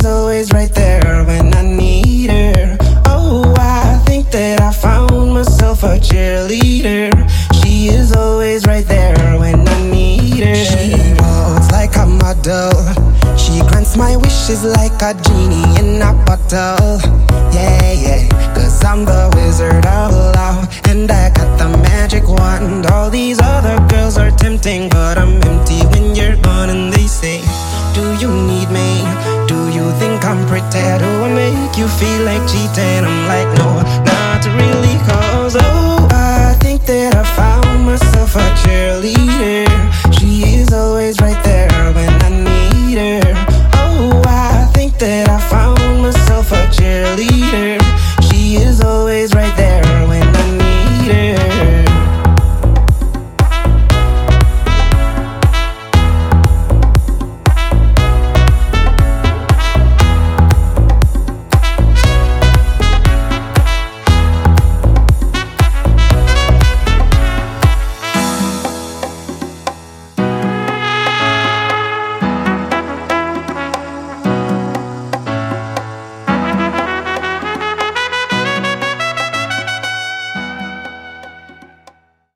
is always right there when I need her. Oh, I think that I found myself a cheerleader. She is always right there when I need her. She walks like a model. She grants my wishes like a genie in a bottle. Yeah, yeah. Cause I'm the wizard of love. And I got the magic wand. All these other girls are tempting, but I'm empty Do I make you feel like cheating? I'm like, No, not really.